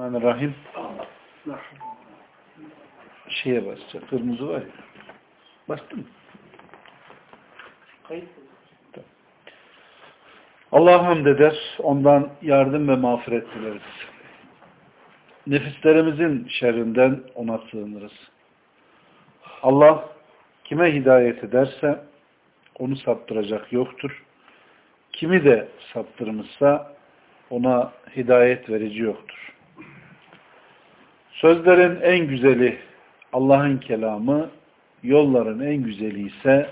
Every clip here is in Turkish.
Rahim şeye basacak. Kırmızı var ya. Bastın mı? Kayıt. Allah'a hamd eder. Ondan yardım ve mağfiret dileriz. Nefislerimizin şerrinden ona sığınırız. Allah kime hidayet ederse onu saptıracak yoktur. Kimi de saptırmışsa ona hidayet verici yoktur. Sözlerin en güzeli Allah'ın kelamı, yolların en güzeli ise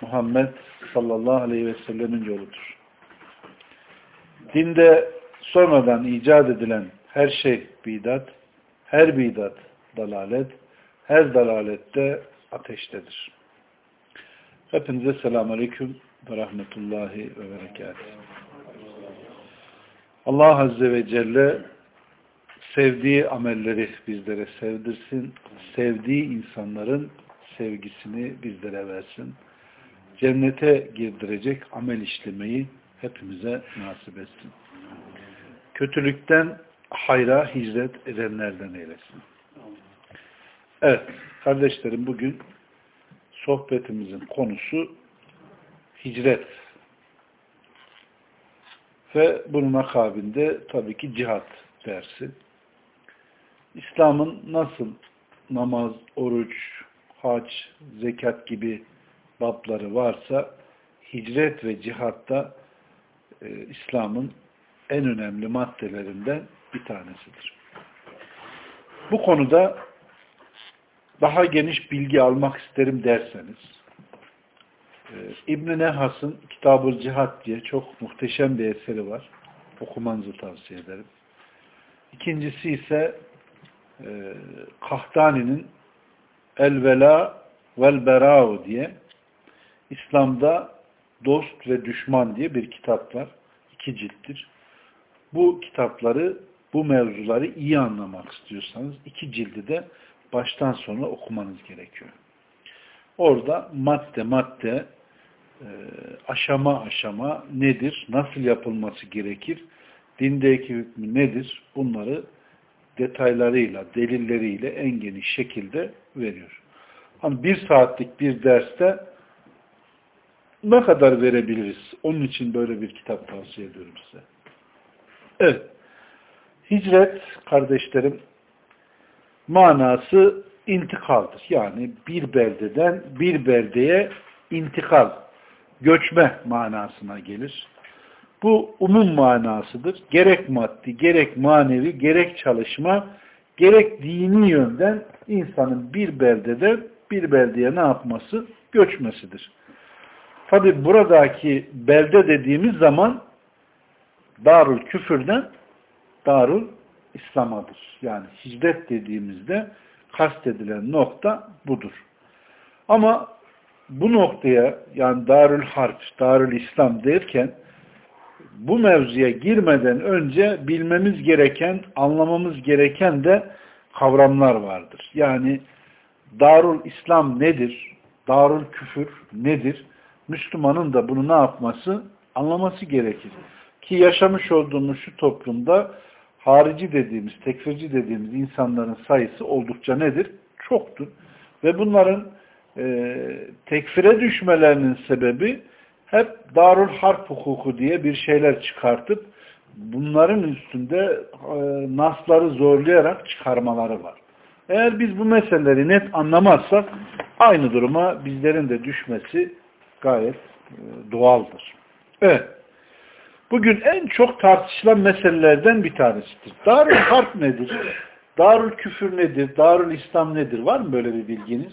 Muhammed sallallahu aleyhi ve sellemin yoludur. Dinde sonradan icat edilen her şey bidat, her bidat dalalet, her dalalette ateştedir. Hepinize selamun aleyküm ve rahmetullahi ve berekatuhu. Allah Azze ve Celle sevdiği amelleri bizlere sevdirsin, sevdiği insanların sevgisini bizlere versin. Cennete girdirecek amel işlemeyi hepimize nasip etsin. Kötülükten hayra hicret edenlerden eylesin. Evet, kardeşlerim bugün sohbetimizin konusu hicret. Ve bunun akabinde tabii ki cihat dersi. İslam'ın nasıl namaz, oruç, hac, zekat gibi babları varsa hicret ve cihatta e, İslam'ın en önemli maddelerinden bir tanesidir. Bu konuda daha geniş bilgi almak isterim derseniz e, İbn-i Nehas'ın Kitab-ı Cihat diye çok muhteşem bir eseri var. Okumanızı tavsiye ederim. İkincisi ise e, Kahtani'nin El-Vela vel-Bera'u diye İslam'da dost ve düşman diye bir kitap var. İki cilttir. Bu kitapları, bu mevzuları iyi anlamak istiyorsanız iki cildi de baştan sona okumanız gerekiyor. Orada madde madde e, aşama aşama nedir, nasıl yapılması gerekir, dindeki hükmü nedir bunları detaylarıyla, delilleriyle en geniş şekilde veriyor. Hani bir saatlik bir derste ne kadar verebiliriz? Onun için böyle bir kitap tavsiye ediyorum size. Evet. Hicret kardeşlerim manası intikaldır. Yani bir beldeden bir beldeye intikal, göçme manasına gelir. Bu umum manasıdır. Gerek maddi, gerek manevi, gerek çalışma, gerek dini yönden insanın bir beldeden bir beldeye ne yapması? Göçmesidir. Tabi buradaki belde dediğimiz zaman darul küfürden darul İslam'adır. Yani hicret dediğimizde kastedilen nokta budur. Ama bu noktaya yani darül harp, darül İslam derken bu mevzuya girmeden önce bilmemiz gereken, anlamamız gereken de kavramlar vardır. Yani darul İslam nedir? Darul küfür nedir? Müslümanın da bunu ne yapması? Anlaması gerekir. Ki yaşamış olduğumuz şu toplumda harici dediğimiz, tekfirci dediğimiz insanların sayısı oldukça nedir? Çoktur. Ve bunların e, tekfire düşmelerinin sebebi hep darul harp hukuku diye bir şeyler çıkartıp bunların üstünde e, nasları zorlayarak çıkarmaları var. Eğer biz bu meseleleri net anlamazsak aynı duruma bizlerin de düşmesi gayet e, doğaldır. Evet. Bugün en çok tartışılan meselelerden bir tanesidir. Darül harp nedir? Darül küfür nedir? Darül İslam nedir? Var mı böyle bir bilginiz?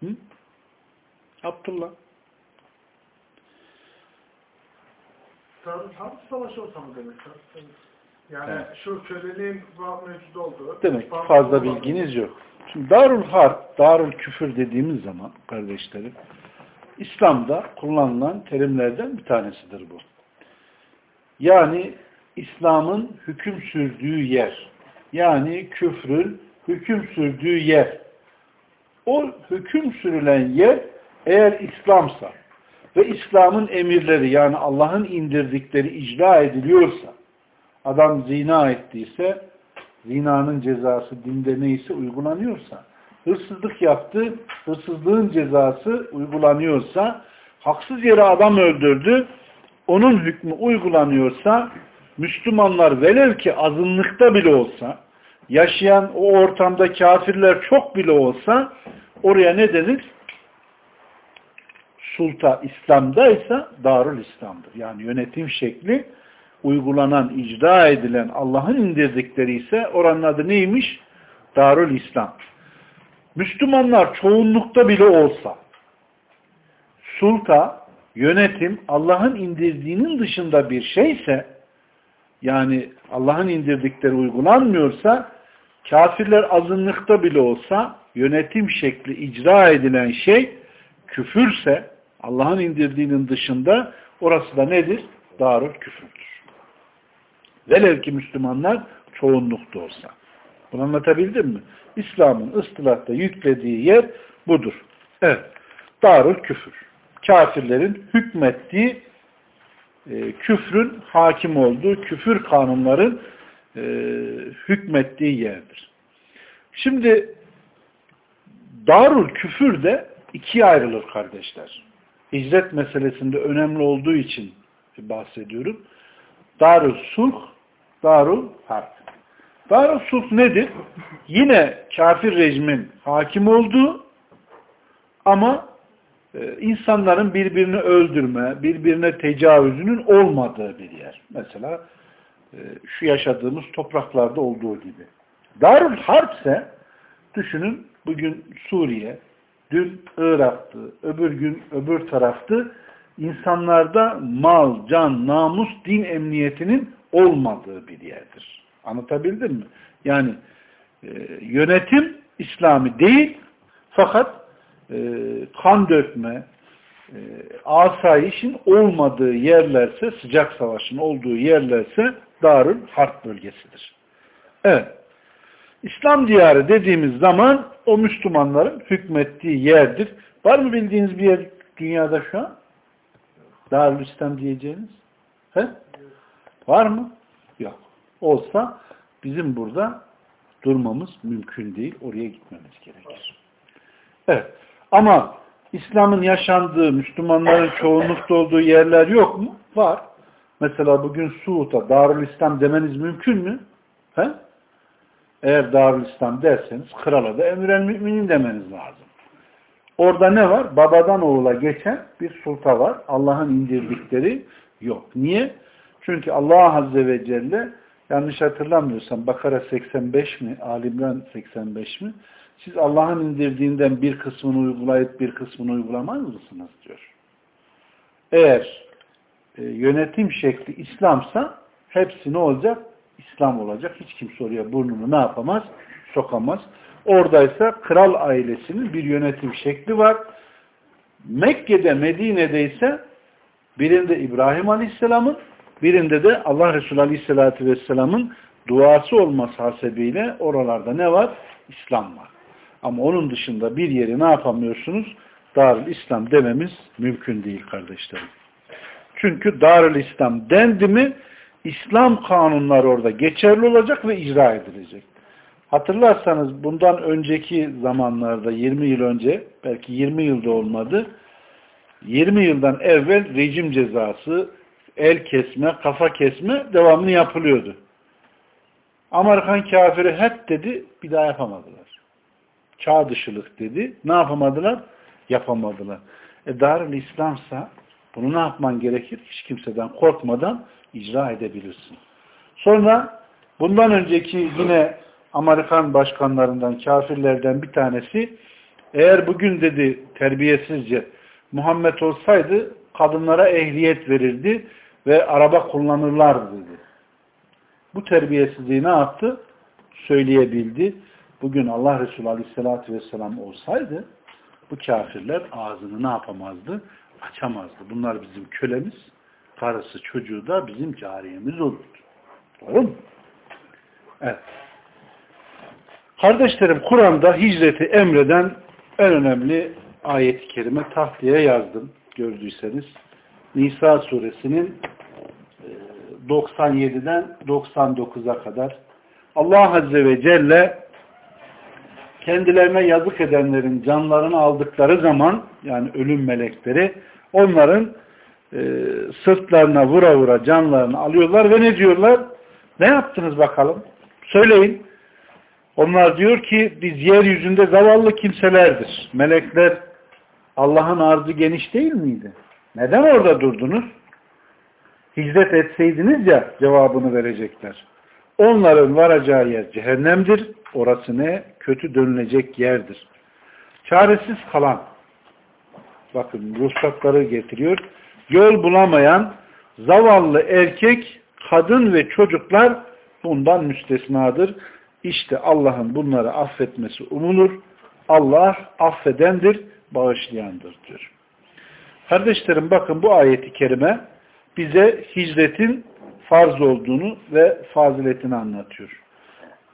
Hı? Abdullah. Darül Harp savaşı ortamı demek. Yani evet. şu köleliğin mevcut olduğu. Demek ki fazla bilginiz yok. Şimdi Darül Harp, Darül Küfür dediğimiz zaman kardeşlerim İslam'da kullanılan terimlerden bir tanesidir bu. Yani İslam'ın hüküm sürdüğü yer. Yani küfrün hüküm sürdüğü yer. O hüküm sürülen yer eğer İslam'sa ve İslam'ın emirleri yani Allah'ın indirdikleri icra ediliyorsa adam zina ettiyse zinanın cezası dinde neyse uygulanıyorsa hırsızlık yaptı, hırsızlığın cezası uygulanıyorsa haksız yere adam öldürdü, onun hükmü uygulanıyorsa Müslümanlar velev ki azınlıkta bile olsa yaşayan o ortamda kafirler çok bile olsa oraya ne denir? Sulta İslam'daysa Darül İslam'dır. Yani yönetim şekli uygulanan, icra edilen Allah'ın indirdikleri ise oranın adı neymiş? Darül İslam. Müslümanlar çoğunlukta bile olsa sulta, yönetim Allah'ın indirdiğinin dışında bir şeyse yani Allah'ın indirdikleri uygulanmıyorsa kafirler azınlıkta bile olsa yönetim şekli icra edilen şey küfürse Allah'ın indirdiğinin dışında orası da nedir? Darül küfürdür. Velev ki Müslümanlar çoğunlukta olsa. Bunu anlatabildim mi? İslam'ın ıstılahta yüklediği yer budur. Evet. Darül küfür. Kafirlerin hükmettiği e, küfrün hakim olduğu, küfür kanunların e, hükmettiği yerdir. Şimdi darul küfür de ikiye ayrılır kardeşler. Hicret meselesinde önemli olduğu için bahsediyorum. Darul sulh, darul harp. Darul sulh nedir? Yine kafir rejimin hakim olduğu ama e, insanların birbirini öldürme, birbirine tecavüzünün olmadığı bir yer. Mesela e, şu yaşadığımız topraklarda olduğu gibi. Darul Harp ise düşünün bugün Suriye, dün Irak'tı, öbür gün öbür taraftı. İnsanlarda mal, can, namus, din emniyetinin olmadığı bir yerdir. Anlatabildim mi? Yani e, yönetim İslami değil fakat e, kan dökme, e, asayişin olmadığı yerlerse, sıcak savaşın olduğu yerlerse Darül Harp bölgesidir. Evet. İslam diyarı dediğimiz zaman o Müslümanların hükmettiği yerdir. Var mı bildiğiniz bir yer dünyada şu an? Darül İslam diyeceğiniz? He? Var mı? Yok. Olsa bizim burada durmamız mümkün değil. Oraya gitmemiz gerekir. Evet. Ama İslam'ın yaşandığı, Müslümanların çoğunlukta olduğu yerler yok mu? Var. Mesela bugün Suud'a Darül İslam demeniz mümkün mü? He? Eğer Darül İslam derseniz krala da emir müminin demeniz lazım. Orada ne var? Babadan oğula geçen bir sulta var. Allah'ın indirdikleri yok. Niye? Çünkü Allah Azze ve Celle yanlış hatırlamıyorsam Bakara 85 mi? Alimran 85 mi? Siz Allah'ın indirdiğinden bir kısmını uygulayıp bir kısmını uygulamaz mısınız diyor. Eğer e, yönetim şekli İslamsa hepsi ne olacak? İslam olacak. Hiç kimse oraya burnunu ne yapamaz? Sokamaz. Oradaysa kral ailesinin bir yönetim şekli var. Mekke'de, Medine'de ise birinde İbrahim Aleyhisselam'ın birinde de Allah Resulü Aleyhisselatü Vesselam'ın duası olması hasebiyle oralarda ne var? İslam var. Ama onun dışında bir yeri ne yapamıyorsunuz? Darül İslam dememiz mümkün değil kardeşlerim. Çünkü Darül İslam dendi mi İslam kanunları orada geçerli olacak ve icra edilecek. Hatırlarsanız bundan önceki zamanlarda 20 yıl önce belki 20 yılda olmadı 20 yıldan evvel rejim cezası el kesme, kafa kesme devamlı yapılıyordu. Amerikan kafiri hep dedi bir daha yapamadılar çağ dışılık dedi. Ne yapamadılar? Yapamadılar. E Darül İslam'sa bunu ne yapman gerekir? Hiç kimseden korkmadan icra edebilirsin. Sonra bundan önceki yine Amerikan başkanlarından, kafirlerden bir tanesi eğer bugün dedi terbiyesizce Muhammed olsaydı kadınlara ehliyet verirdi ve araba kullanırlardı dedi. Bu terbiyesizliği ne yaptı? Söyleyebildi bugün Allah Resulü Aleyhisselatü Vesselam olsaydı bu kafirler ağzını ne yapamazdı? Açamazdı. Bunlar bizim kölemiz, karısı çocuğu da bizim cariyemiz olurdu. Doğru mu? Evet. Kardeşlerim Kur'an'da hicreti emreden en önemli ayet-i kerime tahtaya yazdım gördüyseniz. Nisa suresinin 97'den 99'a kadar Allah Azze ve Celle kendilerine yazık edenlerin canlarını aldıkları zaman yani ölüm melekleri onların e, sırtlarına vura vura canlarını alıyorlar ve ne diyorlar? Ne yaptınız bakalım? Söyleyin. Onlar diyor ki biz yeryüzünde zavallı kimselerdir. Melekler Allah'ın arzı geniş değil miydi? Neden orada durdunuz? Hicret etseydiniz ya cevabını verecekler. Onların varacağı yer cehennemdir. Orası ne? Kötü dönülecek yerdir. Çaresiz kalan bakın ruhsatları getiriyor. Yol bulamayan zavallı erkek, kadın ve çocuklar bundan müstesnadır. İşte Allah'ın bunları affetmesi umulur. Allah affedendir, bağışlayandır diyor. Kardeşlerim bakın bu ayeti kerime bize hicretin farz olduğunu ve faziletini anlatıyor.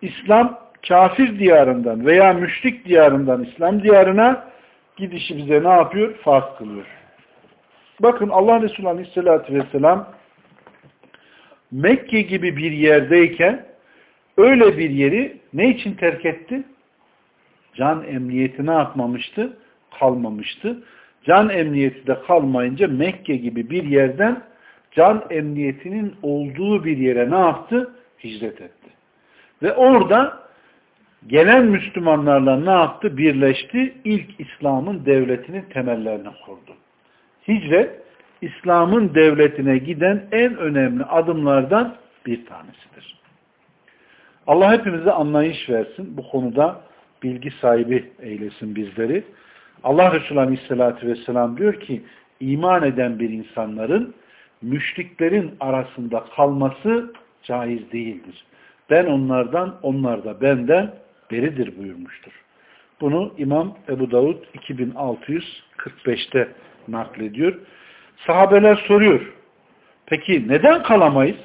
İslam kafir diyarından veya müşrik diyarından İslam diyarına gidişi bize ne yapıyor? Farz kılıyor. Bakın Allah Resulü Aleyhisselatü Vesselam Mekke gibi bir yerdeyken öyle bir yeri ne için terk etti? Can emniyeti ne yapmamıştı? Kalmamıştı. Can emniyeti de kalmayınca Mekke gibi bir yerden can emniyetinin olduğu bir yere ne yaptı? Hicret etti. Ve orada gelen Müslümanlarla ne yaptı? Birleşti. İlk İslam'ın devletinin temellerini kurdu. Hicret, İslam'ın devletine giden en önemli adımlardan bir tanesidir. Allah hepimize anlayış versin. Bu konuda bilgi sahibi eylesin bizleri. Allah Resulü Aleyhisselatü Vesselam diyor ki, iman eden bir insanların müşriklerin arasında kalması caiz değildir. Ben onlardan, onlar da benden beridir buyurmuştur. Bunu İmam Ebu Davud 2645'te naklediyor. Sahabeler soruyor. Peki neden kalamayız?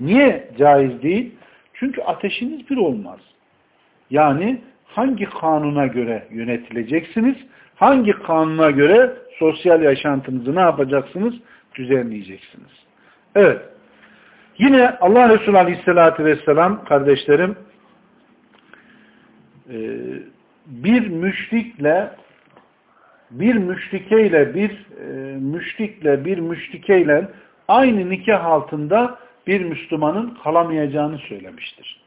Niye caiz değil? Çünkü ateşiniz bir olmaz. Yani hangi kanuna göre yönetileceksiniz? Hangi kanuna göre sosyal yaşantınızı ne yapacaksınız? Düzenleyeceksiniz. Evet. Yine Allah Resulü Aleyhisselatü Vesselam kardeşlerim e, bir müşrikle bir müşrikeyle bir e, müşrikle bir müşrikeyle aynı nikah altında bir Müslümanın kalamayacağını söylemiştir.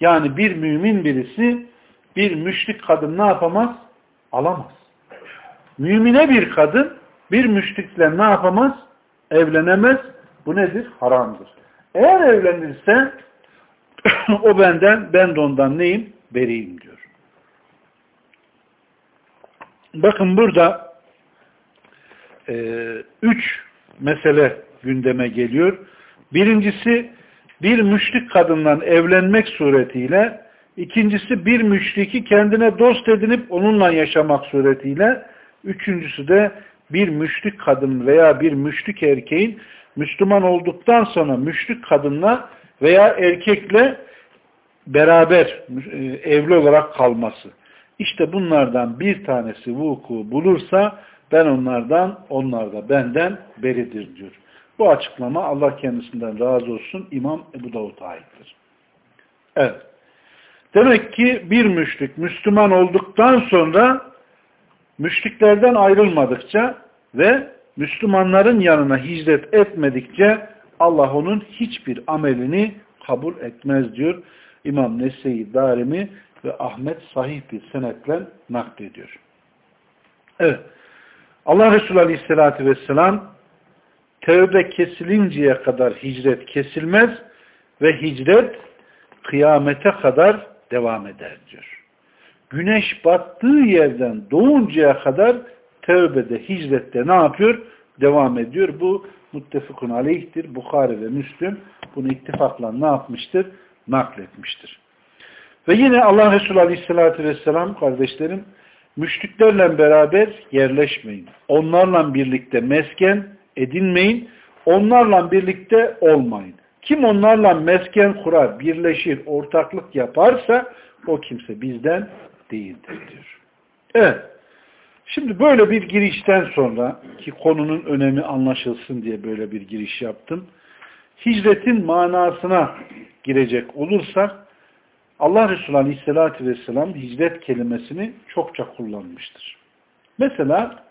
Yani bir mümin birisi bir müşrik kadın ne yapamaz? Alamaz. Mümine bir kadın bir müşrikle ne yapamaz? Evlenemez. Bu nedir? Haramdır. Eğer evlenirse o benden, ben de ondan neyim? Beriyim diyor. Bakın burada e, üç mesele gündeme geliyor. Birincisi bir müşrik kadından evlenmek suretiyle, ikincisi bir müşriki kendine dost edinip onunla yaşamak suretiyle, üçüncüsü de bir müşrik kadın veya bir müşrik erkeğin Müslüman olduktan sonra müşrik kadınla veya erkekle beraber e, evli olarak kalması. İşte bunlardan bir tanesi vuku bulursa ben onlardan, onlar da benden beridir diyor. Bu açıklama Allah kendisinden razı olsun İmam Ebu Davud'a aittir. Evet. Demek ki bir müşrik Müslüman olduktan sonra müşriklerden ayrılmadıkça ve Müslümanların yanına hicret etmedikçe Allah onun hiçbir amelini kabul etmez diyor. İmam Nese'yi Darimi ve Ahmet sahih bir senetle naklediyor. Evet. Allah Resulü Aleyhisselatü Vesselam tevbe kesilinceye kadar hicret kesilmez ve hicret kıyamete kadar devam eder diyor. Güneş battığı yerden doğuncaya kadar tevbede, hicrette ne yapıyor? Devam ediyor. Bu muttefakun aleyhtir. Bukhari ve Müslüm bunu ittifakla ne yapmıştır? Nakletmiştir. Ve yine Allah Resulü Aleyhisselatü Vesselam kardeşlerim müşriklerle beraber yerleşmeyin. Onlarla birlikte mesken edinmeyin. Onlarla birlikte olmayın. Kim onlarla mesken kurar, birleşir, ortaklık yaparsa o kimse bizden değildir diyor. Evet. Şimdi böyle bir girişten sonra ki konunun önemi anlaşılsın diye böyle bir giriş yaptım. hicretin manasına girecek olursak Allah Resulü Aleyhisselatü Vesselam hicret kelimesini çokça kullanmıştır. Mesela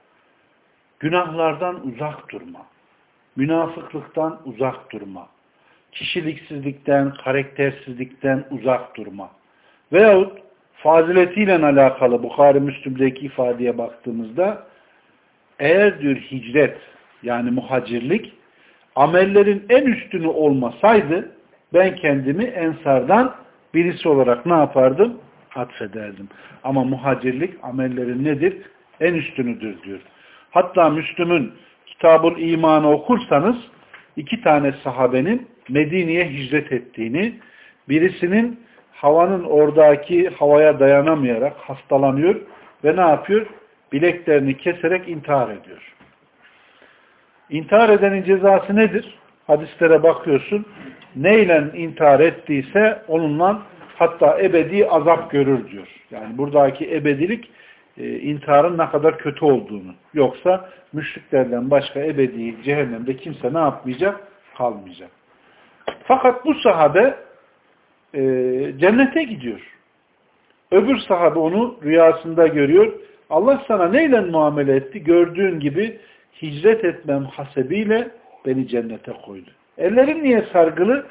günahlardan uzak durma, münafıklıktan uzak durma, kişiliksizlikten, karaktersizlikten uzak durma veyahut faziletiyle alakalı Bukhari Müslüm'deki ifadeye baktığımızda eğer diyor hicret yani muhacirlik amellerin en üstünü olmasaydı ben kendimi ensardan birisi olarak ne yapardım? Atfederdim. Ama muhacirlik amellerin nedir? En üstünüdür diyor. Hatta Müslüm'ün kitabul imanı okursanız iki tane sahabenin Medine'ye hicret ettiğini, birisinin havanın oradaki havaya dayanamayarak hastalanıyor ve ne yapıyor? Bileklerini keserek intihar ediyor. İntihar edenin cezası nedir? Hadislere bakıyorsun. Neyle intihar ettiyse onunla hatta ebedi azap görür diyor. Yani buradaki ebedilik e, intiharın ne kadar kötü olduğunu. Yoksa müşriklerden başka ebedi cehennemde kimse ne yapmayacak? Kalmayacak. Fakat bu sahabe e, cennete gidiyor. Öbür sahabe onu rüyasında görüyor. Allah sana neyle muamele etti? Gördüğün gibi hicret etmem hasebiyle beni cennete koydu. Ellerin niye sargılı?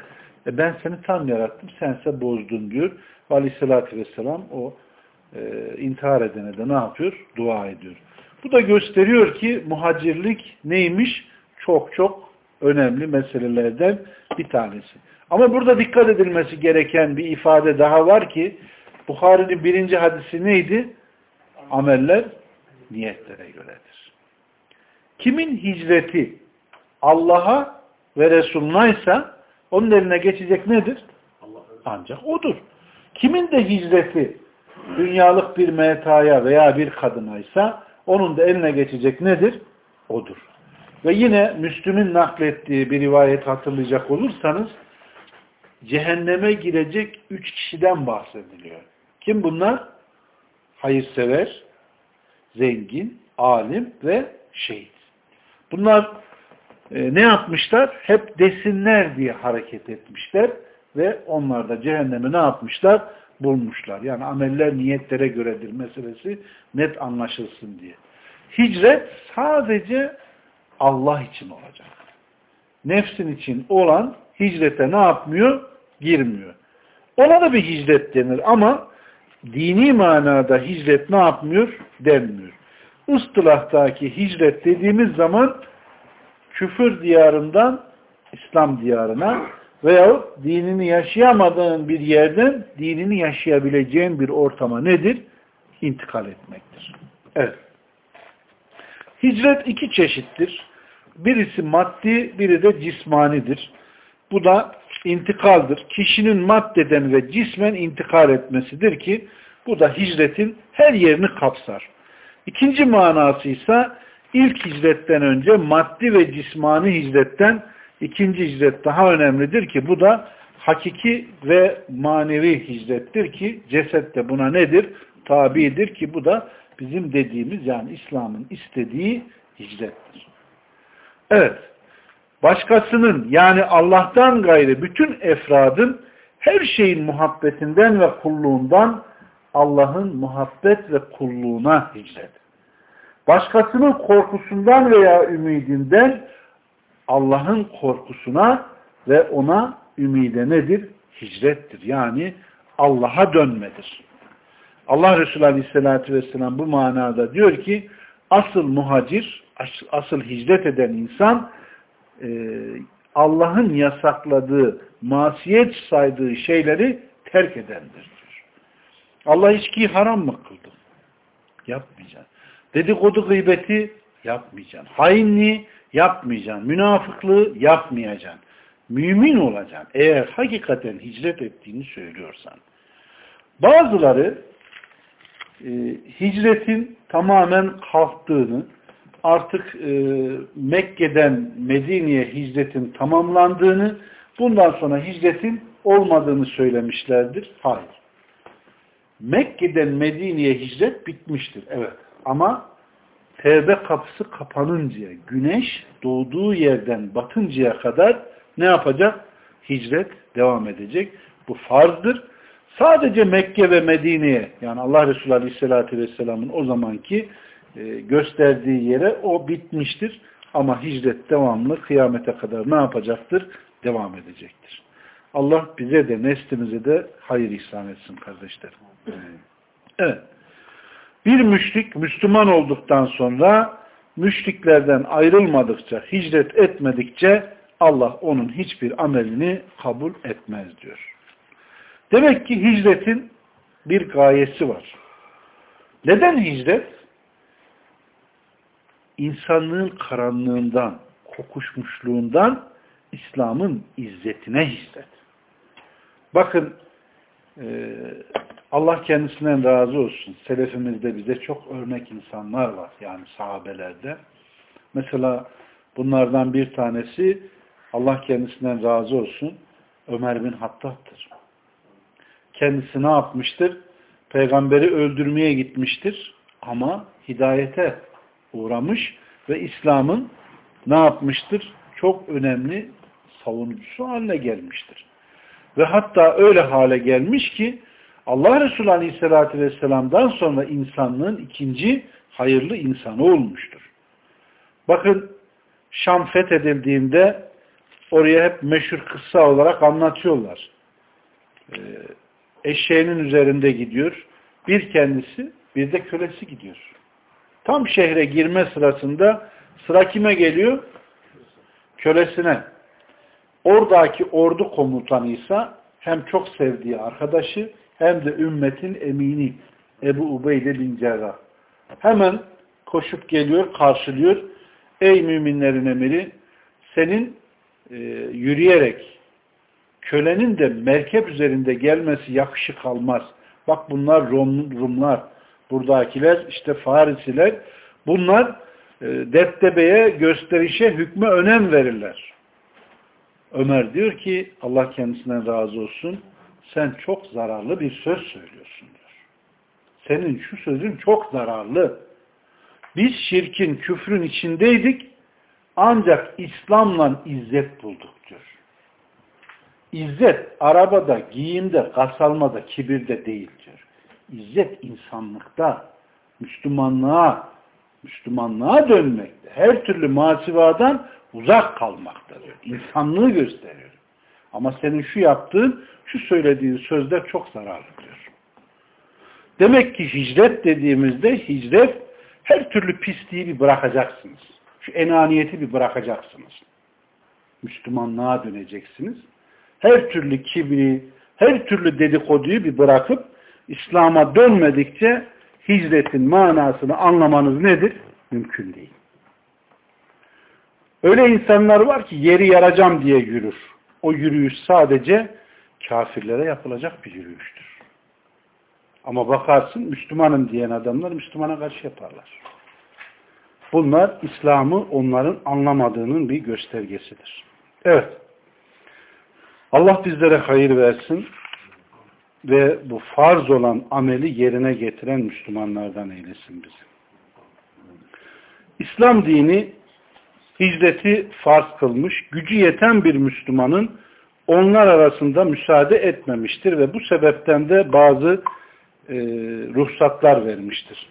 E ben seni tam yarattım, sense bozdun diyor. Aleyhissalatü vesselam o e, intihar edene de ne yapıyor? Dua ediyor. Bu da gösteriyor ki muhacirlik neymiş? Çok çok önemli meselelerden bir tanesi. Ama burada dikkat edilmesi gereken bir ifade daha var ki Bukhari'nin birinci hadisi neydi? Ameller niyetlere göredir. Kimin hicreti Allah'a ve Resul'una ise onun eline geçecek nedir? Ancak odur. Kimin de hicreti dünyalık bir metaya veya bir kadınaysa onun da eline geçecek nedir? Odur. Ve yine Müslüm'ün naklettiği bir rivayet hatırlayacak olursanız cehenneme girecek üç kişiden bahsediliyor. Kim bunlar? Hayırsever, zengin, alim ve şehit. Bunlar e, ne yapmışlar? Hep desinler diye hareket etmişler ve onlar da cehennemi ne yapmışlar? Bulmuşlar. Yani ameller niyetlere göredir meselesi net anlaşılsın diye. Hicret sadece Allah için olacak. Nefsin için olan hicrete ne yapmıyor? Girmiyor. Ona da bir hicret denir ama dini manada hicret ne yapmıyor? Denmiyor. Istilahtaki hicret dediğimiz zaman küfür diyarından İslam diyarına veyahut dinini yaşayamadığın bir yerden dinini yaşayabileceğin bir ortama nedir? İntikal etmektir. Evet. Hicret iki çeşittir. Birisi maddi, biri de cismanidir. Bu da intikaldır. Kişinin maddeden ve cismen intikal etmesidir ki bu da hicretin her yerini kapsar. İkinci manası ise ilk hicretten önce maddi ve cismani hicretten ikinci hicret daha önemlidir ki bu da hakiki ve manevi hicrettir ki ceset de buna nedir? Tabidir ki bu da bizim dediğimiz yani İslam'ın istediği hicrettir. Evet. Başkasının yani Allah'tan gayrı bütün efradın her şeyin muhabbetinden ve kulluğundan Allah'ın muhabbet ve kulluğuna hicret. Başkasının korkusundan veya ümidinden Allah'ın korkusuna ve ona ümide nedir? Hicrettir. Yani Allah'a dönmedir. Allah Resulü Aleyhisselatü Vesselam bu manada diyor ki asıl muhacir, asıl hicret eden insan e, Allah'ın yasakladığı, masiyet saydığı şeyleri terk edendir. Allah içkiyi haram mı kıldı? Yapmayacaksın. Dedikodu gıybeti yapmayacaksın. Hainliği yapmayacaksın. Münafıklığı yapmayacaksın. Mümin olacaksın. Eğer hakikaten hicret ettiğini söylüyorsan. Bazıları e, hicretin tamamen kalktığını, artık e, Mekke'den Medine'ye hicretin tamamlandığını, bundan sonra hicretin olmadığını söylemişlerdir. Hayır. Mekke'den Medine'ye hicret bitmiştir. Evet. Ama tevbe kapısı kapanıncaya, güneş doğduğu yerden batıncaya kadar ne yapacak? Hicret devam edecek. Bu farzdır. Sadece Mekke ve Medine'ye yani Allah Resulü Aleyhisselatü Vesselam'ın o zamanki gösterdiği yere o bitmiştir. Ama hicret devamlı kıyamete kadar ne yapacaktır? Devam edecektir. Allah bize de neslimize de hayır ihsan etsin kardeşlerim. Evet. Bir müşrik Müslüman olduktan sonra müşriklerden ayrılmadıkça, hicret etmedikçe Allah onun hiçbir amelini kabul etmez diyor. Demek ki hicretin bir gayesi var. Neden hicret? İnsanlığın karanlığından, kokuşmuşluğundan İslam'ın izzetine hicret. Bakın e, Allah kendisinden razı olsun. Selefimizde bize çok örnek insanlar var. Yani sahabelerde. Mesela bunlardan bir tanesi Allah kendisinden razı olsun. Ömer bin Hattab'tır. Kendisi ne yapmıştır? Peygamberi öldürmeye gitmiştir. Ama hidayete uğramış ve İslam'ın ne yapmıştır? Çok önemli savunucusu haline gelmiştir. Ve hatta öyle hale gelmiş ki Allah Resulü Aleyhisselatü Vesselam'dan sonra insanlığın ikinci hayırlı insanı olmuştur. Bakın Şam fethedildiğinde oraya hep meşhur kıssa olarak anlatıyorlar. Ee, eşeğinin üzerinde gidiyor. Bir kendisi bir de kölesi gidiyor. Tam şehre girme sırasında sıra kime geliyor? Kölesine. Oradaki ordu komutanıysa hem çok sevdiği arkadaşı hem de ümmetin emini Ebu Ubeyde bin Cerrah. Hemen koşup geliyor, karşılıyor. Ey müminlerin emiri senin e, yürüyerek kölenin de merkep üzerinde gelmesi yakışık almaz. Bak bunlar Rum, Rumlar, buradakiler işte Farisiler. Bunlar e, deptebeye, gösterişe, hükme önem verirler. Ömer diyor ki Allah kendisinden razı olsun sen çok zararlı bir söz söylüyorsun diyor. Senin şu sözün çok zararlı. Biz şirkin, küfrün içindeydik ancak İslam'la izzet bulduk diyor. İzzet arabada, giyimde, kasalmada, kibirde değil diyor. İzzet insanlıkta, Müslümanlığa, Müslümanlığa dönmekte, her türlü masivadan uzak kalmakta diyor. İnsanlığı gösteriyor. Ama senin şu yaptığın, şu söylediğin sözler çok zararlı diyor. Demek ki hicret dediğimizde hicret her türlü pisliği bir bırakacaksınız. Şu enaniyeti bir bırakacaksınız. Müslümanlığa döneceksiniz. Her türlü kibri, her türlü dedikoduyu bir bırakıp İslam'a dönmedikçe hicretin manasını anlamanız nedir? Mümkün değil. Öyle insanlar var ki yeri yaracağım diye yürür. O yürüyüş sadece kafirlere yapılacak bir yürüyüştür. Ama bakarsın Müslümanım diyen adamlar Müslümana karşı yaparlar. Bunlar İslam'ı onların anlamadığının bir göstergesidir. Evet. Allah bizlere hayır versin ve bu farz olan ameli yerine getiren Müslümanlardan eylesin bizi. İslam dini hicreti farz kılmış, gücü yeten bir Müslümanın onlar arasında müsaade etmemiştir ve bu sebepten de bazı e, ruhsatlar vermiştir.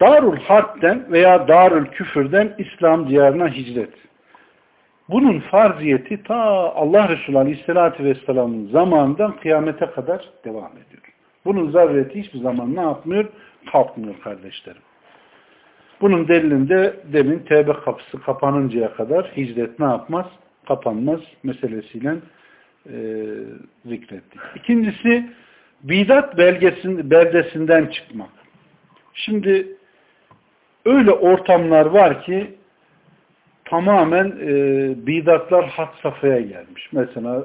Darul Harp'ten veya Darül Küfür'den İslam diyarına hicret. Bunun farziyeti ta Allah Resulü Aleyhisselatü Vesselam'ın zamanından kıyamete kadar devam ediyor. Bunun zarureti hiçbir zaman ne yapmıyor? Kalkmıyor kardeşlerim. Bunun delilinde demin tevbe kapısı kapanıncaya kadar hicret ne yapmaz? Kapanmaz meselesiyle e, zikrettik. İkincisi bidat belgesin, beldesinden çıkmak. Şimdi öyle ortamlar var ki tamamen e, bidatlar hat safhaya gelmiş. Mesela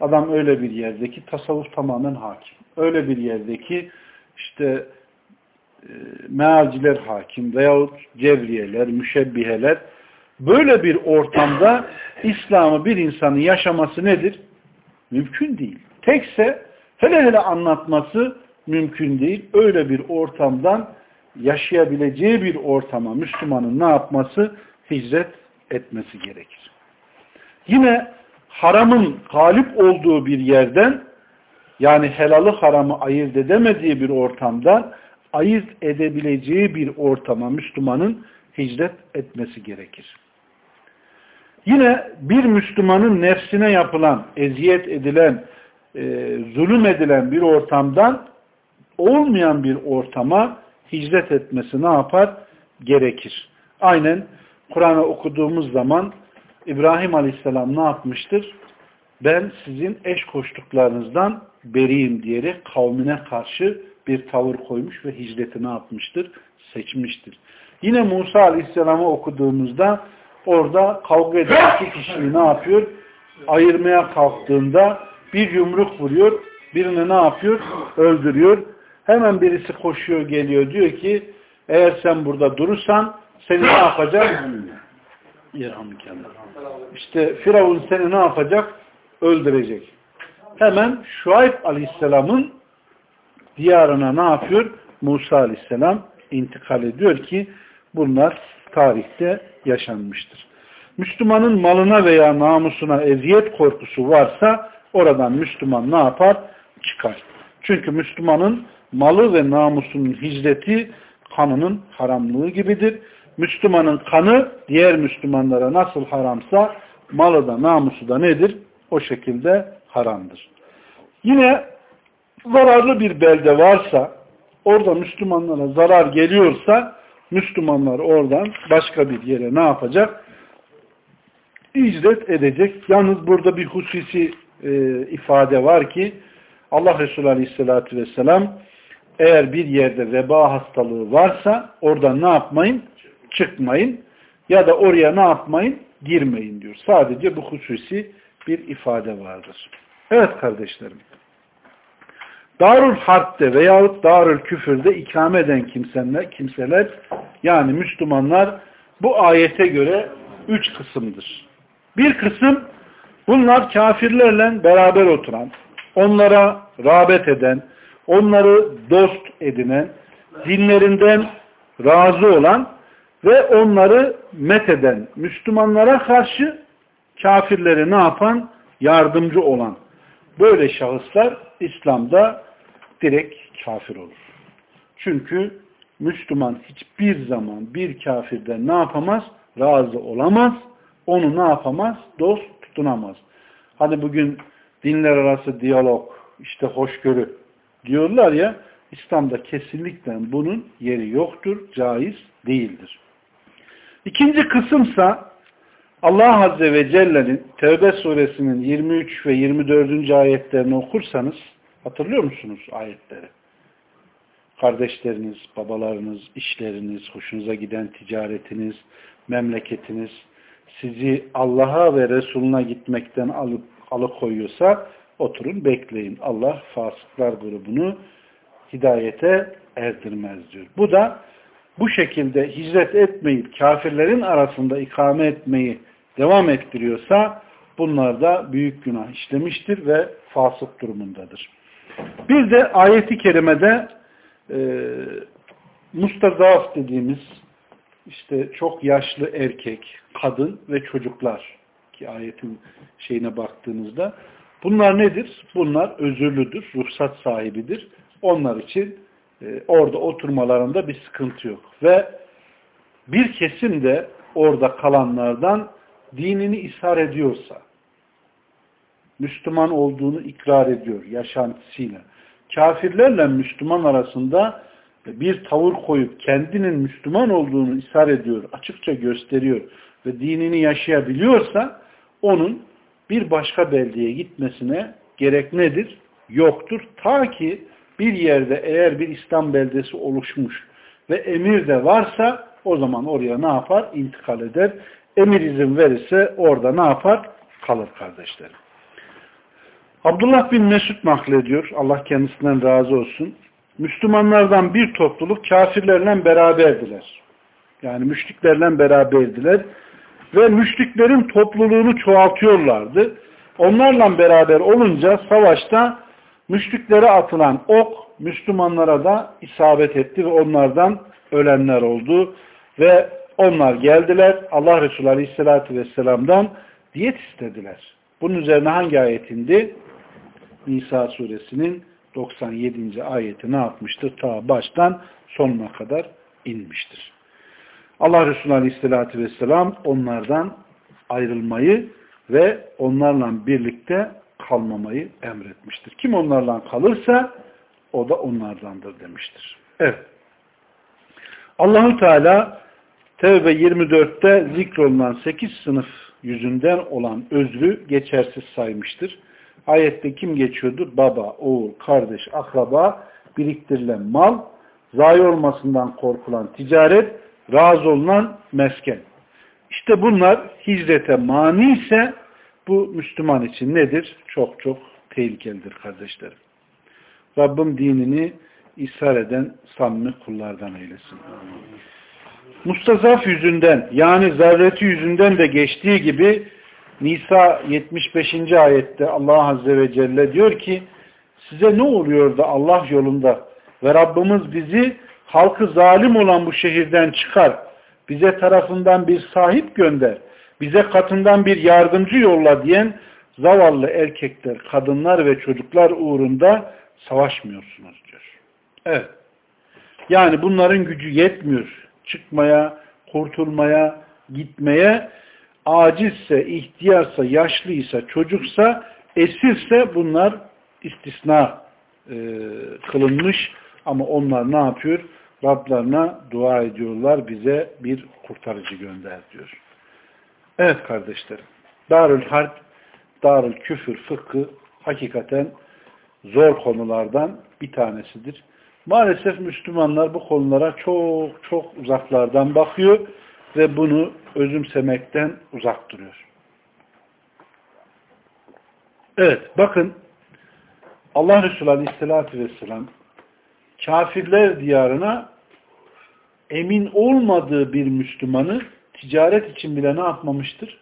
adam öyle bir yerdeki tasavvuf tamamen hakim. Öyle bir yerdeki işte e, mealciler hakim veyahut cevriyeler, müşebbiheler böyle bir ortamda İslam'ı bir insanın yaşaması nedir? Mümkün değil. Tekse hele hele anlatması mümkün değil. Öyle bir ortamdan yaşayabileceği bir ortama Müslümanın ne yapması? Hicret etmesi gerekir. Yine haramın galip olduğu bir yerden yani helalı haramı ayırt edemediği bir ortamdan ayırt edebileceği bir ortama Müslümanın hicret etmesi gerekir. Yine bir Müslümanın nefsine yapılan, eziyet edilen, e, zulüm edilen bir ortamdan olmayan bir ortama hicret etmesi ne yapar? Gerekir. Aynen Kur'an'ı okuduğumuz zaman İbrahim Aleyhisselam ne yapmıştır? Ben sizin eş koştuklarınızdan beriyim diyerek kavmine karşı bir tavır koymuş ve hicreti ne yapmıştır? Seçmiştir. Yine Musa Aleyhisselam'ı okuduğumuzda orada kavga eden iki kişiyi ne yapıyor? Ayırmaya kalktığında bir yumruk vuruyor, birini ne yapıyor? Öldürüyor. Hemen birisi koşuyor geliyor diyor ki eğer sen burada durursan seni ne yapacak? İşte Firavun seni ne yapacak? Öldürecek. Hemen Şuayb Aleyhisselam'ın diyarına ne yapıyor? Musa Aleyhisselam intikal ediyor ki bunlar tarihte yaşanmıştır. Müslümanın malına veya namusuna eziyet korkusu varsa oradan Müslüman ne yapar? Çıkar. Çünkü Müslümanın malı ve namusunun hicreti kanının haramlığı gibidir. Müslümanın kanı diğer Müslümanlara nasıl haramsa malı da namusu da nedir? O şekilde haramdır. Yine zararlı bir belde varsa orada Müslümanlara zarar geliyorsa Müslümanlar oradan başka bir yere ne yapacak? İcret edecek. Yalnız burada bir hususi e, ifade var ki Allah Resulü Aleyhisselatü Vesselam eğer bir yerde veba hastalığı varsa oradan ne yapmayın? Çıkmayın. Ya da oraya ne yapmayın? Girmeyin diyor. Sadece bu hususi bir ifade vardır. Evet kardeşlerim. Darül Harp'te veyahut Darül Küfür'de ikame eden kimseler, kimseler yani Müslümanlar bu ayete göre üç kısımdır. Bir kısım bunlar kafirlerle beraber oturan, onlara rağbet eden, onları dost edinen, dinlerinden razı olan ve onları met eden, Müslümanlara karşı kafirleri ne yapan? Yardımcı olan. Böyle şahıslar İslam'da direkt kafir olur. Çünkü Müslüman hiçbir zaman bir kafirden ne yapamaz? Razı olamaz. Onu ne yapamaz? Dost tutunamaz. Hani bugün dinler arası diyalog, işte hoşgörü diyorlar ya, İslam'da kesinlikle bunun yeri yoktur, caiz değildir. İkinci kısımsa Allah Azze ve Celle'nin Tevbe suresinin 23 ve 24. ayetlerini okursanız hatırlıyor musunuz ayetleri? Kardeşleriniz, babalarınız, işleriniz, hoşunuza giden ticaretiniz, memleketiniz sizi Allah'a ve Resuluna gitmekten alıp alıkoyuyorsa oturun bekleyin. Allah fasıklar grubunu hidayete erdirmez diyor. Bu da bu şekilde hicret etmeyip kafirlerin arasında ikame etmeyi devam ettiriyorsa bunlar da büyük günah işlemiştir ve fasık durumundadır. Bir de ayeti kerimede e, mustazaf dediğimiz işte çok yaşlı erkek, kadın ve çocuklar ki ayetin şeyine baktığınızda bunlar nedir? Bunlar özürlüdür, ruhsat sahibidir. Onlar için e, orada oturmalarında bir sıkıntı yok. Ve bir kesim de orada kalanlardan dinini ishar ediyorsa, Müslüman olduğunu ikrar ediyor yaşantısıyla. Kafirlerle Müslüman arasında bir tavır koyup kendinin Müslüman olduğunu ishar ediyor, açıkça gösteriyor ve dinini yaşayabiliyorsa onun bir başka beldeye gitmesine gerek nedir? Yoktur. Ta ki bir yerde eğer bir İslam beldesi oluşmuş ve emir de varsa o zaman oraya ne yapar? İntikal eder. Emir izin verirse orada ne yapar? Kalır kardeşlerim. Abdullah bin Mesud naklediyor. Allah kendisinden razı olsun. Müslümanlardan bir topluluk kafirlerle beraberdiler. Yani müşriklerle beraberdiler. Ve müşriklerin topluluğunu çoğaltıyorlardı. Onlarla beraber olunca savaşta müşriklere atılan ok Müslümanlara da isabet etti ve onlardan ölenler oldu. Ve onlar geldiler Allah Resulü Aleyhisselatü Vesselam'dan Diyet istediler. Bunun üzerine hangi ayet indi? Nisa suresinin 97. ayeti ne yapmıştır? Ta baştan sonuna kadar inmiştir. Allah Resulü Aleyhisselatü Vesselam onlardan ayrılmayı ve onlarla birlikte kalmamayı emretmiştir. Kim onlarla kalırsa o da onlardandır demiştir. Evet. Allahu Teala Tevbe 24'te zikrolunan 8 sınıf yüzünden olan özrü geçersiz saymıştır. Ayette kim geçiyordu? Baba, oğul, kardeş, akraba, biriktirilen mal, zayi olmasından korkulan ticaret, razı olunan mesken. İşte bunlar hicrete mani ise bu Müslüman için nedir? Çok çok tehlikelidir kardeşlerim. Rabbim dinini ishal eden samimi kullardan eylesin. Mustazaf yüzünden yani zarreti yüzünden de geçtiği gibi Nisa 75. ayette Allah Azze ve Celle diyor ki size ne oluyor da Allah yolunda ve Rabbimiz bizi halkı zalim olan bu şehirden çıkar. Bize tarafından bir sahip gönder. Bize katından bir yardımcı yolla diyen zavallı erkekler, kadınlar ve çocuklar uğrunda savaşmıyorsunuz diyor. Evet. Yani bunların gücü yetmiyor. Çıkmaya, kurtulmaya, gitmeye acizse, ihtiyarsa, yaşlıysa, çocuksa, esirse bunlar istisna e, kılınmış ama onlar ne yapıyor? Rablarına dua ediyorlar. Bize bir kurtarıcı gönder diyor. Evet kardeşlerim. Darül Harp, Darül Küfür fıkhı hakikaten zor konulardan bir tanesidir. Maalesef Müslümanlar bu konulara çok çok uzaklardan bakıyor ve bunu özümsemekten uzak duruyor. Evet bakın Allah Resulü Aleyhisselatü Vesselam kafirler diyarına emin olmadığı bir Müslümanı ticaret için bile ne yapmamıştır?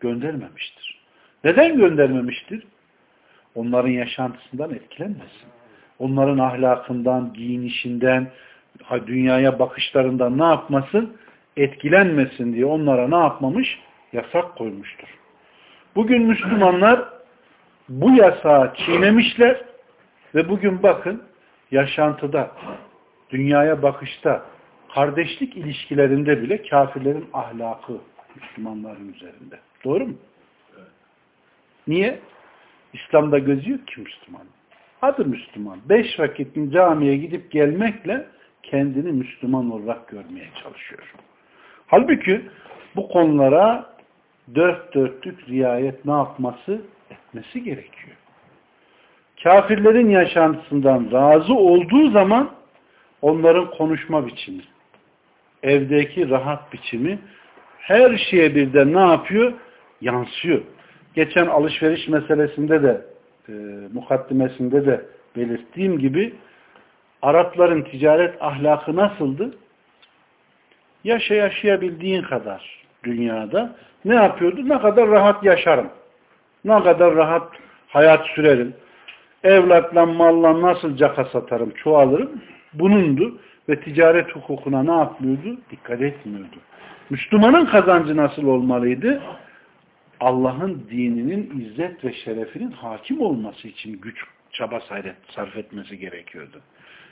Göndermemiştir. Neden göndermemiştir? Onların yaşantısından etkilenmesin. Onların ahlakından, giyinişinden, dünyaya bakışlarından ne yapmasın? Etkilenmesin diye onlara ne yapmamış? Yasak koymuştur. Bugün Müslümanlar bu yasağı çiğnemişler ve bugün bakın yaşantıda, dünyaya bakışta, kardeşlik ilişkilerinde bile kafirlerin ahlakı Müslümanların üzerinde. Doğru mu? Niye? İslam'da gözü yok ki Müslüman. Adı Müslüman. Beş vakitin camiye gidip gelmekle kendini Müslüman olarak görmeye çalışıyor. Halbuki bu konulara dört dörtlük riayet ne yapması? Etmesi gerekiyor. Kafirlerin yaşantısından razı olduğu zaman onların konuşma biçimi, evdeki rahat biçimi her şeye birden ne yapıyor? Yansıyor. Geçen alışveriş meselesinde de e, mukaddimesinde de belirttiğim gibi Arapların ticaret ahlakı nasıldı? Yaşa yaşayabildiğin kadar dünyada ne yapıyordu? Ne kadar rahat yaşarım. Ne kadar rahat hayat sürerim. Evlatla malla nasıl caka satarım, çoğalırım. Bunundu ve ticaret hukukuna ne yapmıyordu? Dikkat etmiyordu. Müslümanın kazancı nasıl olmalıydı? Allah'ın dininin izzet ve şerefinin hakim olması için güç, çaba sarf etmesi gerekiyordu.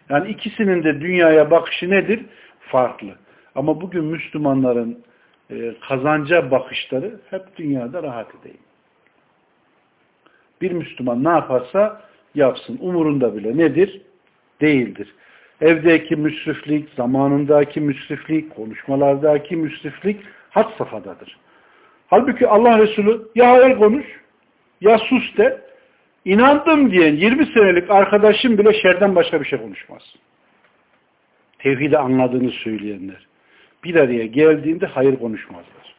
Yani ikisinin de dünyaya bakışı nedir? Farklı. Ama bugün Müslümanların e, kazanca bakışları hep dünyada rahat edeyim. Bir Müslüman ne yaparsa yapsın. Umurunda bile nedir? Değildir. Evdeki müsriflik, zamanındaki müsriflik, konuşmalardaki müsriflik had safhadadır. Halbuki Allah Resulü ya hayır konuş ya sus de inandım diyen 20 senelik arkadaşım bile şerden başka bir şey konuşmaz. Tevhidi anladığını söyleyenler. Bir araya geldiğinde hayır konuşmazlar.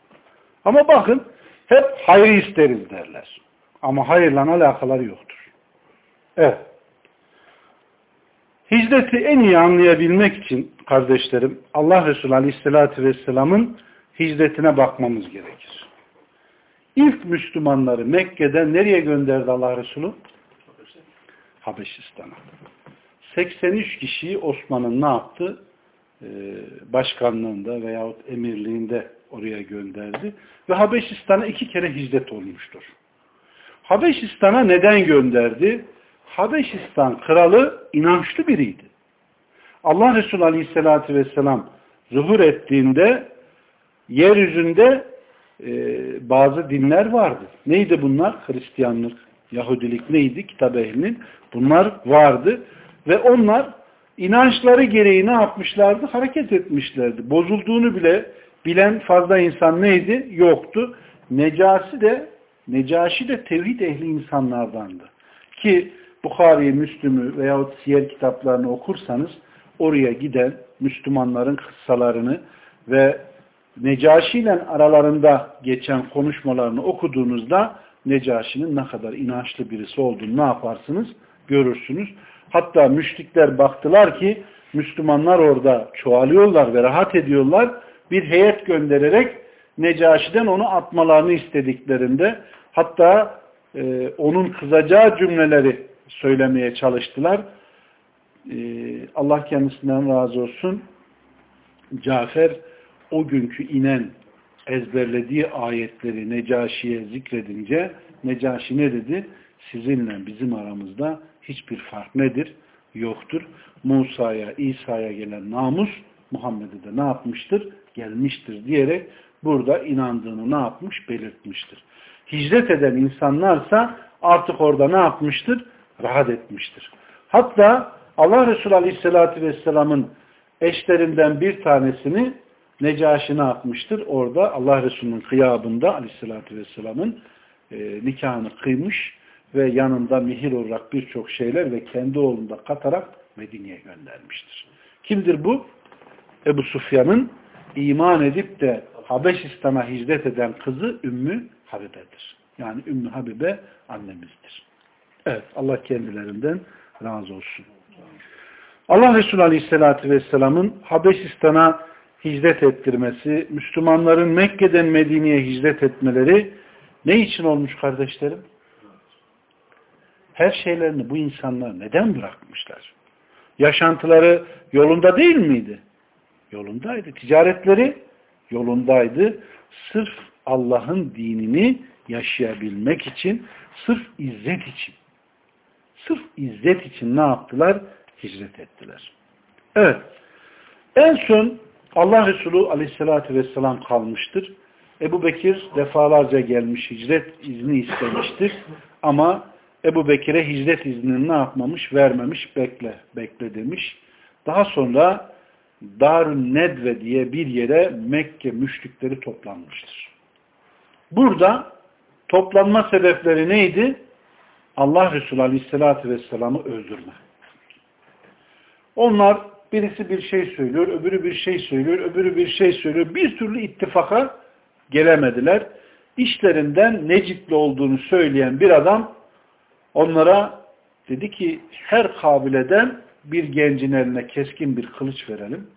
Ama bakın hep hayır isteriz derler. Ama hayırla alakaları yoktur. Evet. Hicreti en iyi anlayabilmek için kardeşlerim Allah Resulü Aleyhisselatü Vesselam'ın hicretine bakmamız gerekir. İlk Müslümanları Mekke'den nereye gönderdi Allah Resulü? Habeşistan'a. 83 kişiyi Osman'ın ne yaptı? Ee, başkanlığında veyahut emirliğinde oraya gönderdi. Ve Habeşistan'a iki kere hicret olmuştur. Habeşistan'a neden gönderdi? Habeşistan kralı inançlı biriydi. Allah Resulü Aleyhisselatü Vesselam zuhur ettiğinde yeryüzünde e, bazı dinler vardı. Neydi bunlar? Hristiyanlık, Yahudilik neydi? Kitap ehlinin. Bunlar vardı. Ve onlar inançları gereği ne yapmışlardı? Hareket etmişlerdi. Bozulduğunu bile bilen fazla insan neydi? Yoktu. Necasi de Necaşi de tevhid ehli insanlardandı. Ki Bukhari'yi, Müslüm'ü veyahut siyer kitaplarını okursanız oraya giden Müslümanların kıssalarını ve Necaşi ile aralarında geçen konuşmalarını okuduğunuzda Necaşi'nin ne kadar inançlı birisi olduğunu ne yaparsınız? Görürsünüz. Hatta müşrikler baktılar ki Müslümanlar orada çoğalıyorlar ve rahat ediyorlar. Bir heyet göndererek Necaşi'den onu atmalarını istediklerinde hatta e, onun kızacağı cümleleri söylemeye çalıştılar. E, Allah kendisinden razı olsun. Cafer o günkü inen ezberlediği ayetleri Necaşi'ye zikredince Necaşi ne dedi? Sizinle bizim aramızda hiçbir fark nedir? Yoktur. Musa'ya, İsa'ya gelen namus Muhammed'e de ne yapmıştır? Gelmiştir diyerek burada inandığını ne yapmış? Belirtmiştir. Hicret eden insanlarsa artık orada ne yapmıştır? Rahat etmiştir. Hatta Allah Resulü Aleyhisselatü Vesselam'ın eşlerinden bir tanesini Necaşi ne yapmıştır? Orada Allah Resulü'nün kıyabında Aleyhisselatü Vesselam'ın e, nikahını kıymış ve yanında mihir olarak birçok şeyler ve kendi oğlunda katarak Medine'ye göndermiştir. Kimdir bu? Ebu Sufyan'ın iman edip de Habeşistan'a hicret eden kızı Ümmü Habibe'dir. Yani Ümmü Habibe annemizdir. Evet Allah kendilerinden razı olsun. Allah Resulü Aleyhisselatü Vesselam'ın Habeşistan'a hicret ettirmesi, Müslümanların Mekke'den Medine'ye hicret etmeleri ne için olmuş kardeşlerim? Her şeylerini bu insanlar neden bırakmışlar? Yaşantıları yolunda değil miydi? Yolundaydı. Ticaretleri yolundaydı. Sırf Allah'ın dinini yaşayabilmek için, sırf izzet için, sırf izzet için ne yaptılar? Hicret ettiler. Evet. En son Allah Resulü aleyhissalatü vesselam kalmıştır. Ebu Bekir defalarca gelmiş hicret izni istemiştir. Ama Ebu Bekir'e hicret iznini ne yapmamış? Vermemiş, bekle, bekle demiş. Daha sonra Darun Nedve diye bir yere Mekke müşrikleri toplanmıştır. Burada toplanma sebepleri neydi? Allah Resulü Aleyhisselatü Vesselam'ı öldürme. Onlar birisi bir şey söylüyor, öbürü bir şey söylüyor, öbürü bir şey söylüyor. Bir türlü ittifaka gelemediler. İşlerinden Necitli olduğunu söyleyen bir adam onlara dedi ki her kabileden bir gencin eline keskin bir kılıç verelim.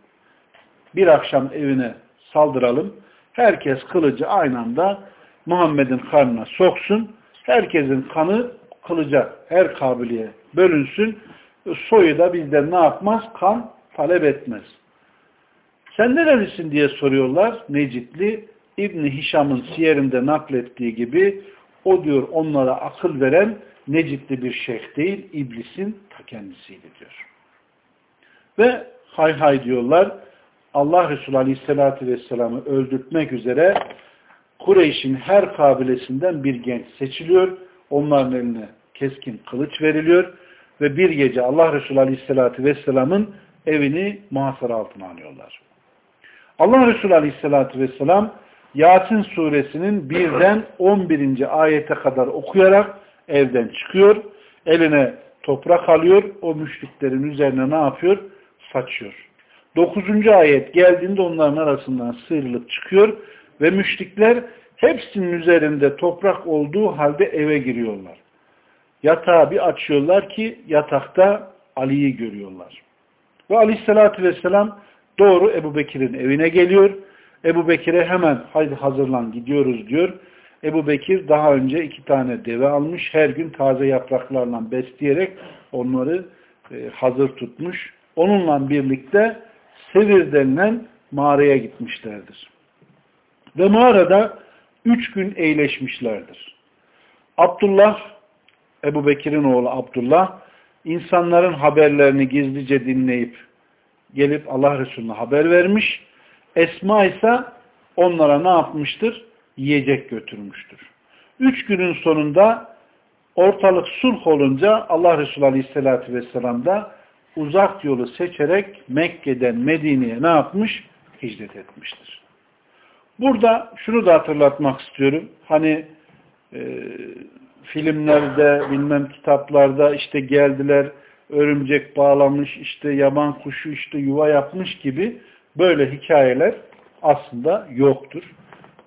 Bir akşam evine saldıralım. Herkes kılıcı aynı anda Muhammed'in karnına soksun. Herkesin kanı kılıca her kabiliye bölünsün. Soyu da bizden ne yapmaz? Kan talep etmez. Sen nerelisin diye soruyorlar. Necitli İbni Hişam'ın siyerinde naklettiği gibi o diyor onlara akıl veren Necitli bir şeyh değil, iblisin ta kendisiydi diyor. Ve hay hay diyorlar Allah Resulü Aleyhisselatü Vesselam'ı öldürtmek üzere Kureyş'in her kabilesinden bir genç seçiliyor. Onların eline keskin kılıç veriliyor ve bir gece Allah Resulü Aleyhisselatü Vesselam'ın evini muhasara altına alıyorlar. Allah Resulü Aleyhisselatü Vesselam Yasin suresinin birden 11. ayete kadar okuyarak evden çıkıyor. Eline toprak alıyor. O müşriklerin üzerine ne yapıyor? Saçıyor. 9. ayet geldiğinde onların arasından sıyrılıp çıkıyor ve müşrikler hepsinin üzerinde toprak olduğu halde eve giriyorlar. Yatağı bir açıyorlar ki yatakta Ali'yi görüyorlar. Ve aleyhissalatü vesselam doğru Ebu Bekir'in evine geliyor. Ebu Bekir'e hemen haydi hazırlan gidiyoruz diyor. Ebu Bekir daha önce iki tane deve almış. Her gün taze yapraklarla besleyerek onları e, hazır tutmuş. Onunla birlikte Sevir denilen mağaraya gitmişlerdir. Ve mağarada üç gün eğleşmişlerdir. Abdullah, Ebu Bekir'in oğlu Abdullah, insanların haberlerini gizlice dinleyip gelip Allah Resulüne haber vermiş. Esma ise onlara ne yapmıştır? Yiyecek götürmüştür. Üç günün sonunda ortalık sulh olunca Allah Resulü Aleyhisselatü Vesselam da uzak yolu seçerek Mekke'den Medine'ye ne yapmış? Hicret etmiştir. Burada şunu da hatırlatmak istiyorum. Hani e, filmlerde, bilmem kitaplarda işte geldiler, örümcek bağlamış, işte yaban kuşu işte yuva yapmış gibi böyle hikayeler aslında yoktur.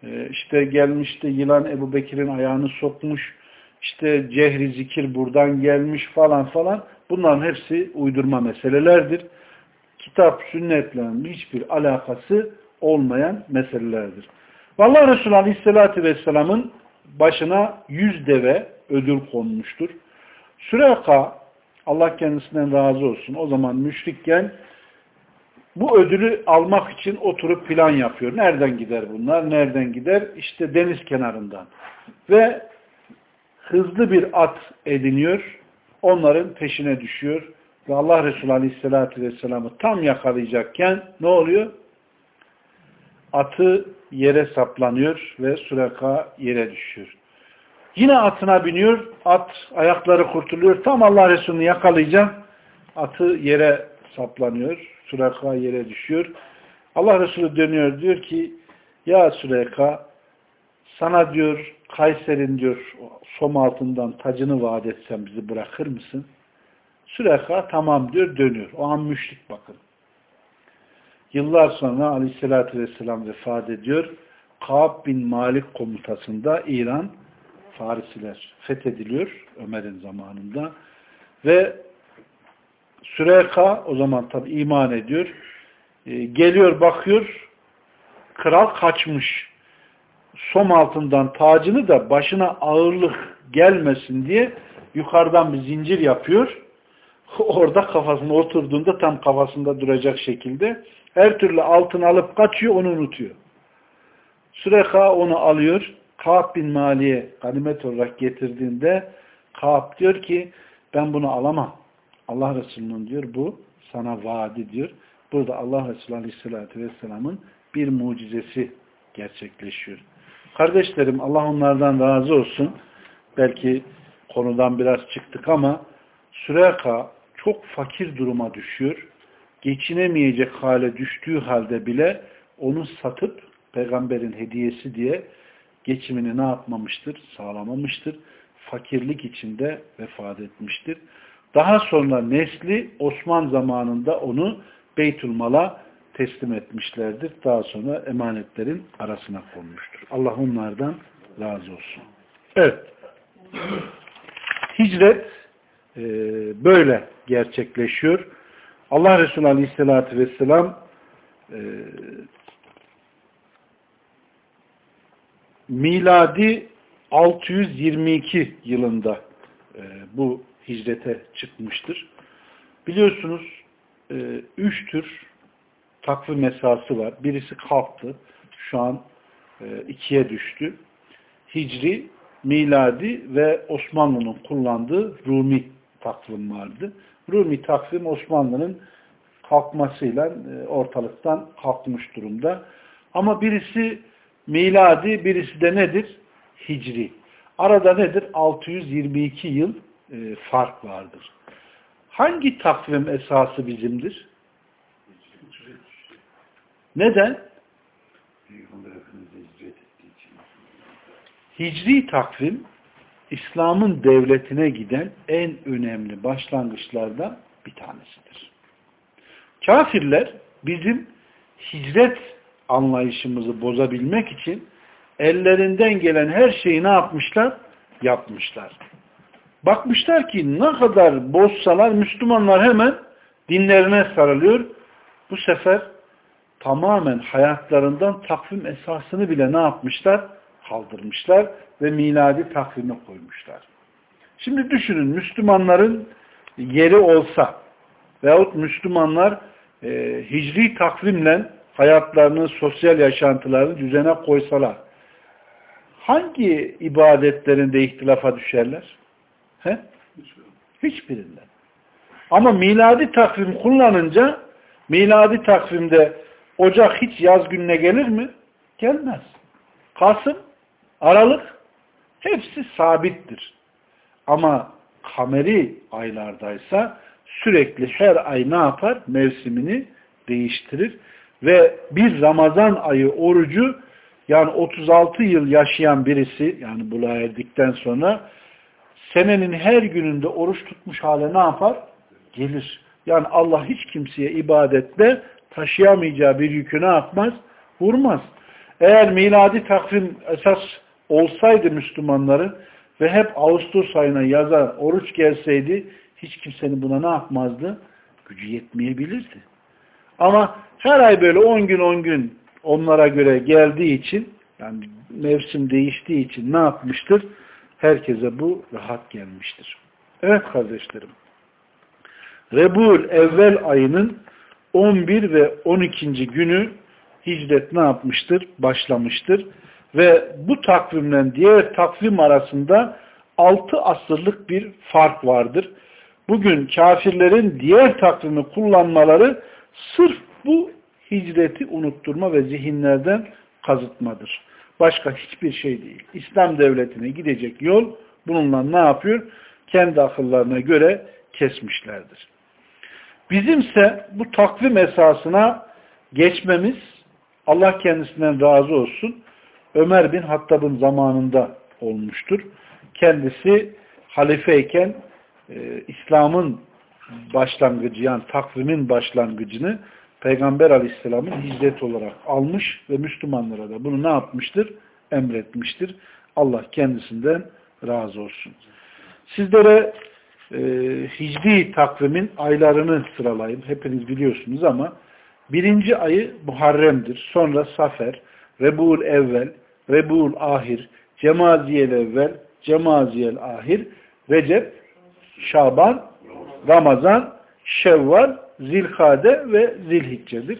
E, işte gelmişti yılan Ebu Bekir'in ayağını sokmuş, işte cehri zikir buradan gelmiş falan falan. Bunların hepsi uydurma meselelerdir. Kitap, sünnetle hiçbir alakası olmayan meselelerdir. Vallahi Resulü Aleyhisselatü Vesselam'ın başına yüz deve ödül konmuştur. Süreka Allah kendisinden razı olsun. O zaman müşrikken bu ödülü almak için oturup plan yapıyor. Nereden gider bunlar? Nereden gider? İşte deniz kenarından. Ve hızlı bir at ediniyor. Onların peşine düşüyor. Ve Allah Resulü Aleyhisselatü Vesselam'ı tam yakalayacakken ne oluyor? Atı yere saplanıyor ve Süreka yere düşüyor. Yine atına biniyor. At ayakları kurtuluyor. Tam Allah Resulü'nü yakalayacak. Atı yere saplanıyor. Süreka yere düşüyor. Allah Resulü dönüyor diyor ki ya Süreka sana diyor Kayser'in diyor som altından tacını vaat etsem bizi bırakır mısın? Süreka tamam diyor dönüyor. O an müşrik bakın. Yıllar sonra aleyhissalatü vesselam vefat ediyor. Kaab bin Malik komutasında İran Farisiler fethediliyor Ömer'in zamanında ve Süreka o zaman tabi iman ediyor. E, geliyor bakıyor kral kaçmış. Som altından tacını da başına ağırlık gelmesin diye yukarıdan bir zincir yapıyor. Orada kafasına oturduğunda tam kafasında duracak şekilde her türlü altın alıp kaçıyor onu unutuyor. Süreka onu alıyor Kaab bin Mali'ye ganimet olarak getirdiğinde Kaab diyor ki ben bunu alamam. Allah Resulü'nün diyor bu sana vaadi diyor. Burada Allah Resulü Aleyhisselatü Vesselam'ın bir mucizesi gerçekleşiyor. Kardeşlerim Allah onlardan razı olsun. Belki konudan biraz çıktık ama Süreka çok fakir duruma düşüyor. Geçinemeyecek hale düştüğü halde bile onu satıp peygamberin hediyesi diye geçimini ne yapmamıştır? Sağlamamıştır. Fakirlik içinde vefat etmiştir. Daha sonra nesli Osman zamanında onu Beytülmal'a teslim etmişlerdir. Daha sonra emanetlerin arasına konmuştur. Allah onlardan razı olsun. Evet. Hicret böyle gerçekleşiyor. Allah Resulü Aleyhisselatü Vesselam e, miladi 622 yılında e, bu hicrete çıkmıştır. Biliyorsunuz e, üç tür takvim esası var. Birisi kalktı. Şu an ikiye düştü. Hicri, miladi ve Osmanlı'nın kullandığı Rumi takvim vardı. Rumi takvim Osmanlı'nın kalkmasıyla e, ortalıktan kalkmış durumda. Ama birisi miladi, birisi de nedir? Hicri. Arada nedir? 622 yıl e, fark vardır. Hangi takvim esası bizimdir? Neden? Hicri takvim İslam'ın devletine giden en önemli başlangıçlardan bir tanesidir. Kafirler bizim hicret anlayışımızı bozabilmek için ellerinden gelen her şeyi ne yapmışlar? Yapmışlar. Bakmışlar ki ne kadar bozsalar Müslümanlar hemen dinlerine sarılıyor. Bu sefer tamamen hayatlarından takvim esasını bile ne yapmışlar? Kaldırmışlar ve miladi takvime koymuşlar. Şimdi düşünün Müslümanların yeri olsa veyahut Müslümanlar e, hicri takvimle hayatlarını, sosyal yaşantılarını düzene koysalar hangi ibadetlerinde ihtilafa düşerler? He? Hiçbirinden. Ama miladi takvim kullanınca miladi takvimde Ocak hiç yaz gününe gelir mi? Gelmez. Kasım, Aralık hepsi sabittir. Ama kameri aylardaysa sürekli her ay ne yapar? Mevsimini değiştirir. Ve bir Ramazan ayı orucu yani 36 yıl yaşayan birisi yani buluğa erdikten sonra senenin her gününde oruç tutmuş hale ne yapar? Gelir. Yani Allah hiç kimseye ibadetle taşıyamayacağı bir yükü ne yapmaz? Vurmaz. Eğer miladi takvim esas olsaydı Müslümanların ve hep Ağustos ayına yaza oruç gelseydi hiç kimsenin buna ne yapmazdı? Gücü yetmeyebilirdi. Ama her ay böyle 10 gün 10 gün onlara göre geldiği için yani mevsim değiştiği için ne yapmıştır? Herkese bu rahat gelmiştir. Evet kardeşlerim. Rebul evvel ayının 11 ve 12. günü hicret ne yapmıştır? Başlamıştır. Ve bu takvimle diğer takvim arasında 6 asırlık bir fark vardır. Bugün kafirlerin diğer takvimi kullanmaları sırf bu hicreti unutturma ve zihinlerden kazıtmadır. Başka hiçbir şey değil. İslam devletine gidecek yol bununla ne yapıyor? Kendi akıllarına göre kesmişlerdir. Bizimse bu takvim esasına geçmemiz Allah kendisinden razı olsun. Ömer bin Hattab'ın zamanında olmuştur. Kendisi halifeyken e, İslam'ın başlangıcı yani takvimin başlangıcını Peygamber Aleyhisselam'ın hicret olarak almış ve Müslümanlara da bunu ne yapmıştır? Emretmiştir. Allah kendisinden razı olsun. Sizlere e, hicri takvimin aylarını sıralayayım. Hepiniz biliyorsunuz ama birinci ayı Muharrem'dir. Sonra Safer, Rebul Evvel, Rebul Ahir, Cemaziyel Evvel, Cemaziyel Ahir, Recep, Şaban, Ramazan, Şevval, Zilhade ve Zilhicce'dir.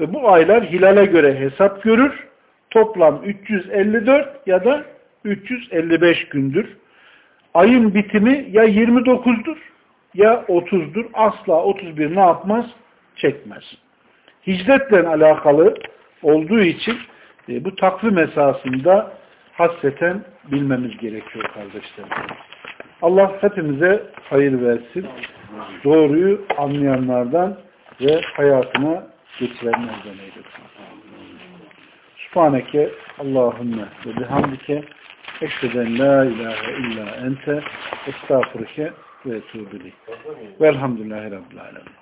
Ve bu aylar hilale göre hesap görür. Toplam 354 ya da 355 gündür. Ayın bitimi ya 29'dur ya 30'dur. Asla 31 ne yapmaz? Çekmez. Hicretle alakalı olduğu için e, bu takvim esasında hasreten bilmemiz gerekiyor kardeşlerim. Allah hepimize hayır versin. Doğruyu anlayanlardan ve hayatına geçirenlerden eylesin. Subhaneke Allahümme ve bihamdike eşheden la ilahe illa ente estağfurike ve etûbülih. Velhamdülillahi Rabbil Alemin.